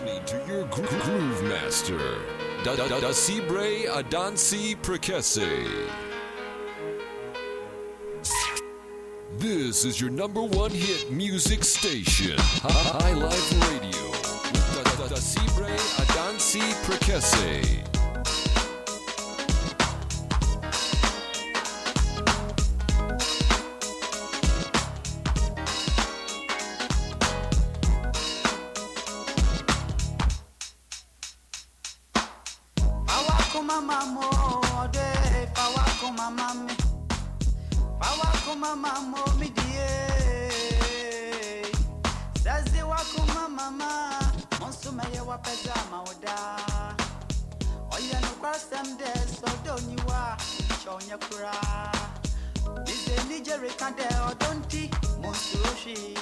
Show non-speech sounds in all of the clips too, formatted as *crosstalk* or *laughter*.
listening to your gro- groove master, Da Da Da Sibre Adansi Prekese. This is your number one hit music station, High Life Radio, with Da Da Da Sibre Adansi Prekese. Fawakuma mamo midie Sazi wakuma mama Monsume ye wapeza mauda. Oye no kwasem de sodo niwa Chonya kura. Ize nijeri kande odonti Monsuoshi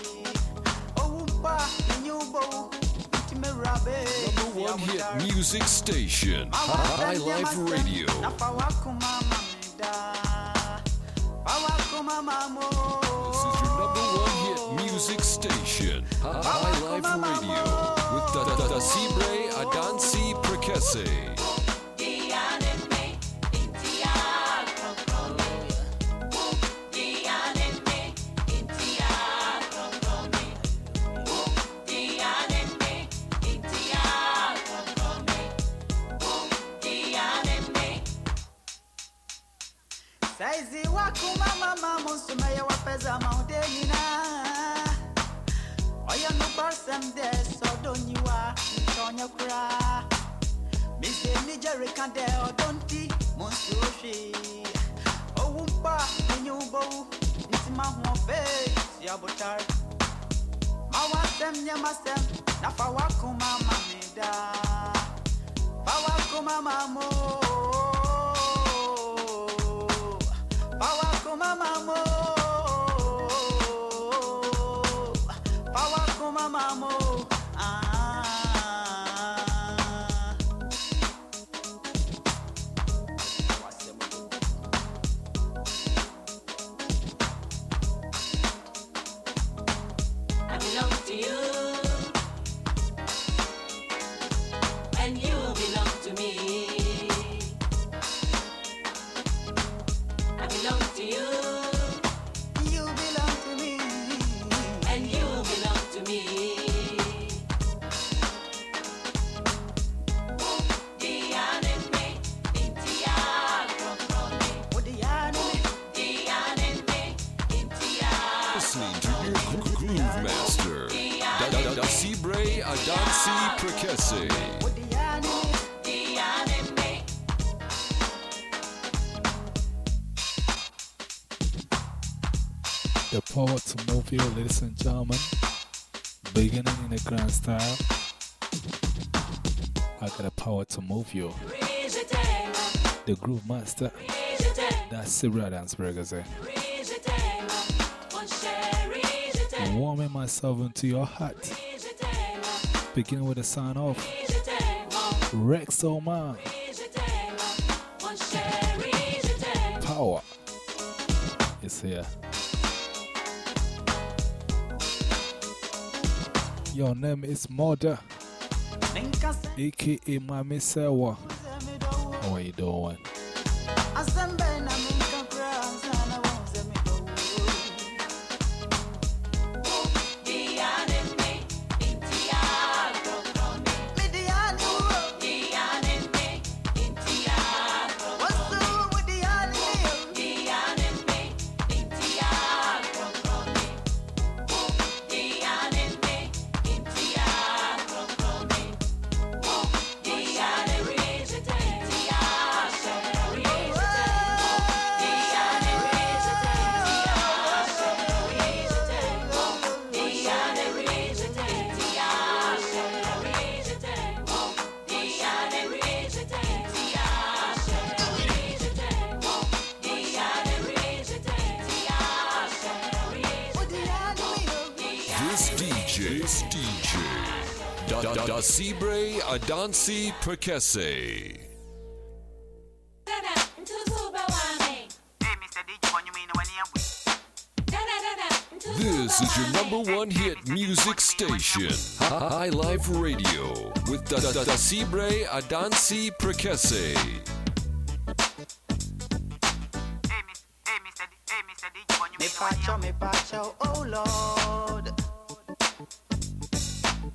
Owumpa Ninyubo Intimerabe Number one hit music station, High Life Radio. This is your number one hit music station, High Life Radio, with Da Da Da Da Sibre Adansi Prekese. Listening to your groove master, Da Da Da Da Sibre Adansi. The power to move you, ladies and gentlemen. Beginning in a grand style. I got the power to move you. The groove master. That's Sibra Dance Burgers. Warming myself into your heart. Beginning with a sign off. Rex tango. Power. is here. Your name is Mother, aka Mami Sewa. How are you doing? You Dada, dada, into This is your number one hit music station, High Life Radio, with Da Da Da Sibre Adansi Prekese. Me pacho, me pacho, oh Lord.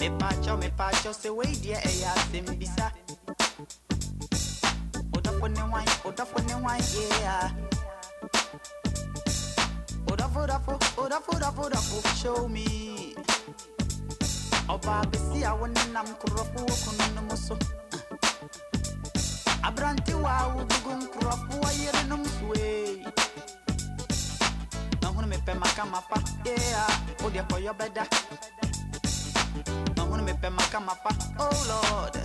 Me pacho, me pacho, say wait dear, eh, ya simbisa. Oda for ne wine, oda for ne wine, yeah. Oda for, oda for, oda for, oda for, oda for, show me. Oba besi a wone nam kurofu okunu no muso. Abranti wa ubugu nkurofu wa yere no mswe. Mahunu me pe maka mapa, yeah. Odia for your better. Mahunu me pe maka mapa, oh Lord.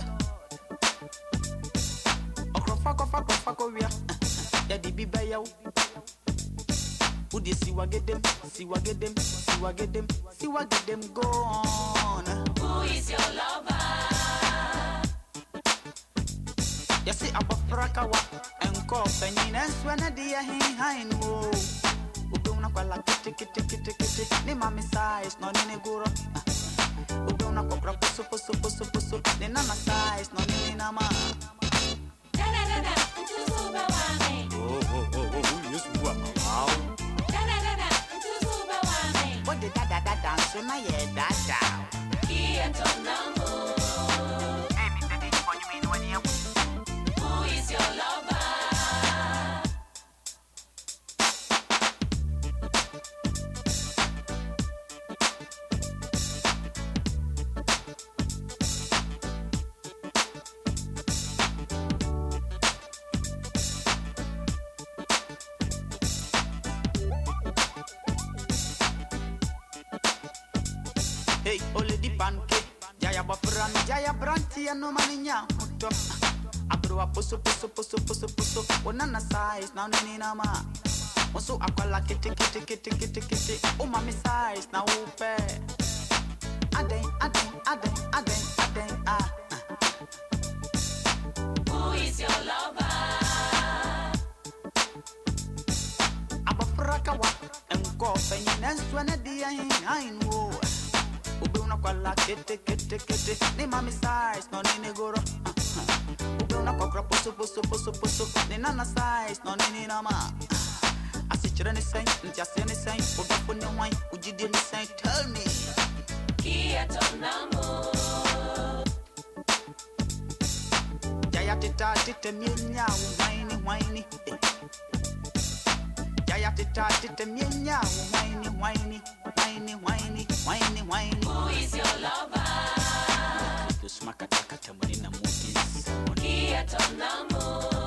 Okrofa kofa kofa kowia, *laughs* ya di biba yaw. Udi siwa gedem, siwa gedem, siwa gedem, siwa gedem go on. Who is your lover? Yasi abafra kawa, enko penyin enswe di ya hin hain wo. Ube una kwala kiti kiti kiti kiti, ni mami size no ni guro. Ube una kokra pusu pusu pusu pusu, ni nana size no ni nama. Da da da da, ntuzuba wami. Oh oh oh oh, yes wa wow. Da da da da, ntuzuba wami. What the da da da dance na ye da da. Kia tonamu. Hey, ole di panke. Jaya bafran, jaya branti no maninya muto. Abro pusu pusu pusu pusu pusu. Onana size na nini nama. Oso akwala kiti kiti kiti kiti kiti. O mami size na upe. Aden aden aden aden aden ah. Who is your lover? Abafra kawa enko penyin enswe na di ahin ahin wo. Ube kwala kiti kiti kiti. Ni mami size no nini goro. Ube una kokra pusu pusu pusu pusu. Ni nana size no nini nama. Asikyerɛ ne sɛn, ntiaseɛ ne sɛn, wodɔfo ne hwan, wogyidie ne sɛn, tell me. Yaya teta tete mienya wo hwan ne hwan ni. eh. Yaya teta tete mienya wo hwan ne hwan ni, hwan ni hwan ni, hwan ni hwan ni. Who is your lover? Kusuma katakata mu ne na mu dis. Kia tonamu.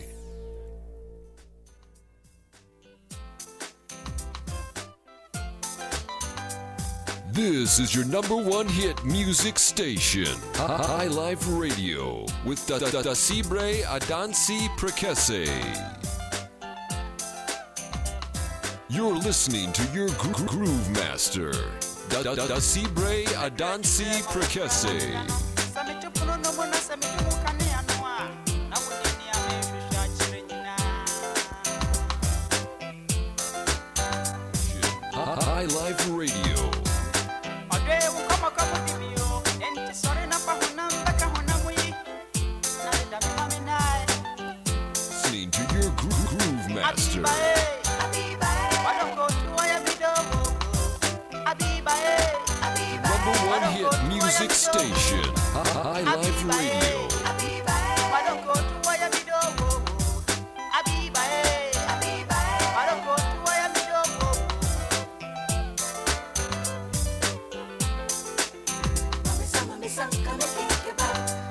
This is your number one hit music station, High Life Radio, with Da Da Da Sibre Adansi Prekese. You're listening to your gro- groove master, Da Da Da Sibre Adansi Prekese. High Life Radio. music station, High Life Radio. Come and think about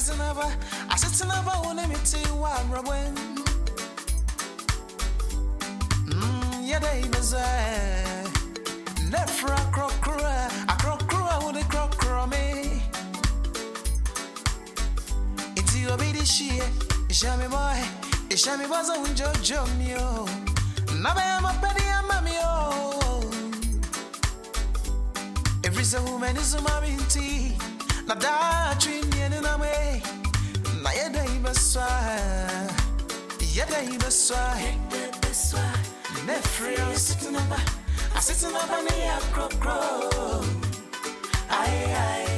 sit never, I sit never when I meet you one robin. Mmm, yeah, they was a nefra crocra, a crocra with a crocrome. It's your baby, she, Shammy boy, Shammy was a window, Jomio. Now I am a penny, I'm a mio. Every woman is a mommy tea. Now that. Yeda ibaswa. Nefri I'm sitting up. I sitting up on the crow crow. Aye aye.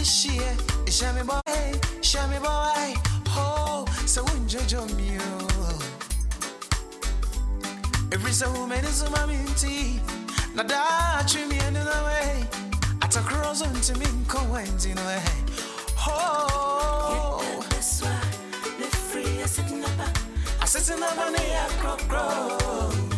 It's you be the sheer, show me boy, show me boy. Oh, so you you? Every so woman is a maminti. Na da treat me any way. At a cross on to me, come went in way. Oh, sweat, lift free, I sit in a money, I crop grow. Aye,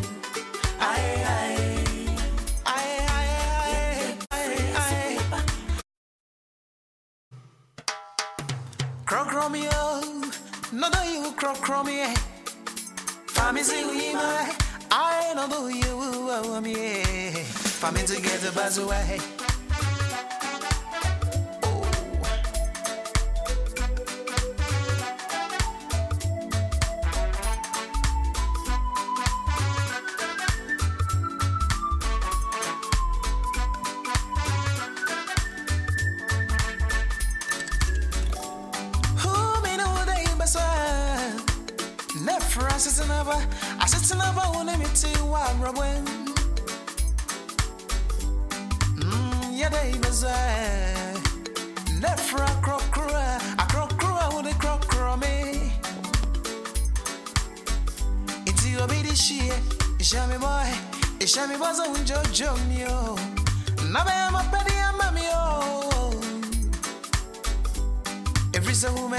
croc Romeo. Famisi I know you oh, oh, oh, are me. Family together, buzz away. Who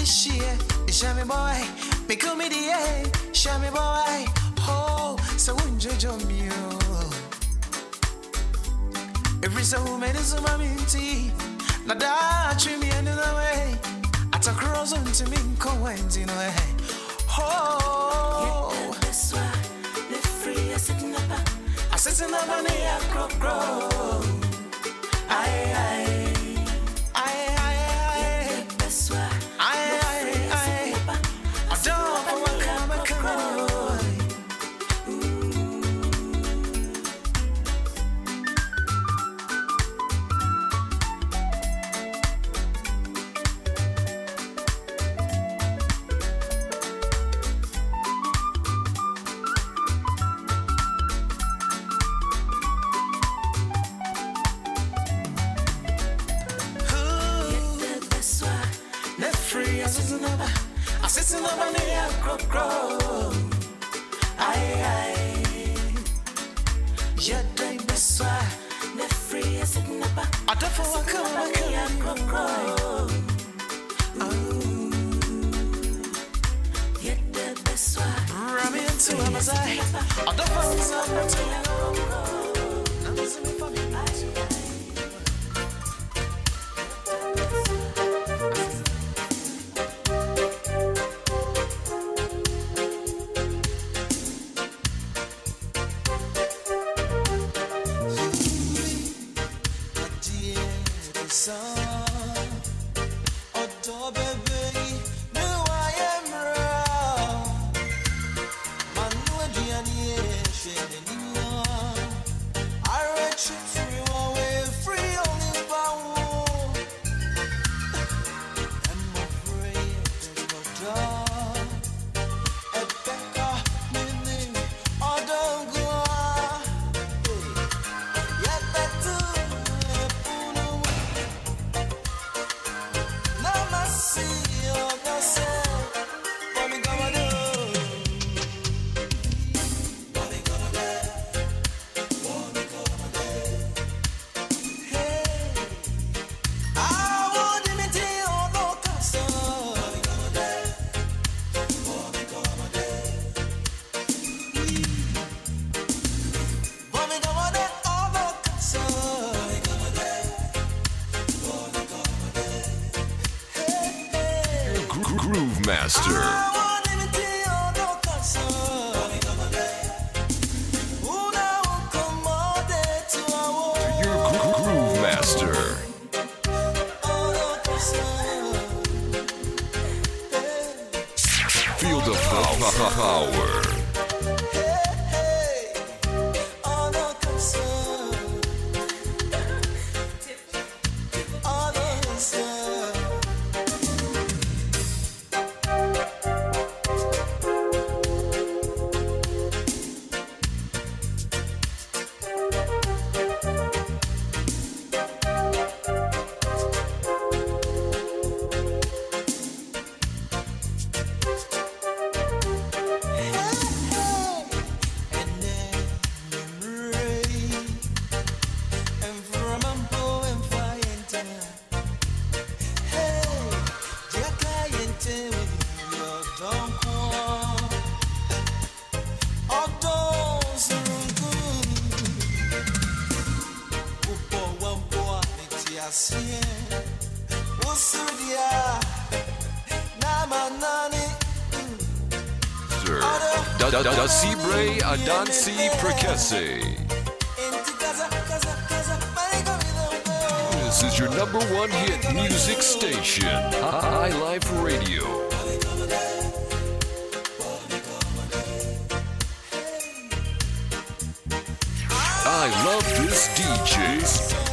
It's you be the sheer, show me boy, become me the A, show me boy. Oh, so jump you? Every so woman is a maminti, na da treat me any way. At a cross on to me, went in way. Oh, I sit in a I crop grow. A mazai. I don't Groove Master. Your Groove Master. Feel the power. Da da da da Sibre Adansi Prekese. This is your number one hit music station, High Life Radio. I love this DJ.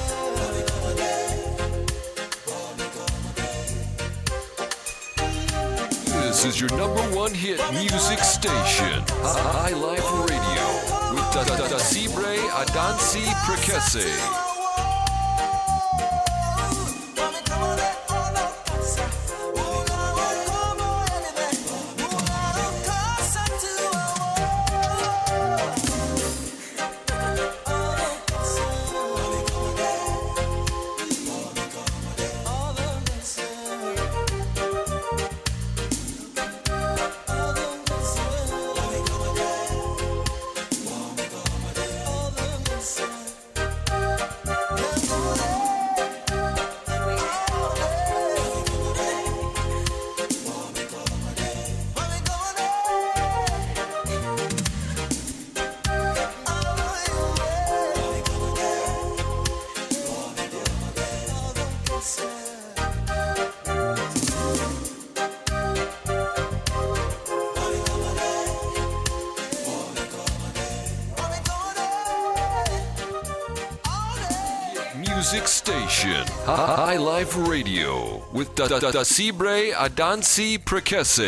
Is your number one hit music station, High Life Radio, with Da Da Da Sibre Adansi Prekese. High Life Radio, with Da Da Da Adansi Prekese.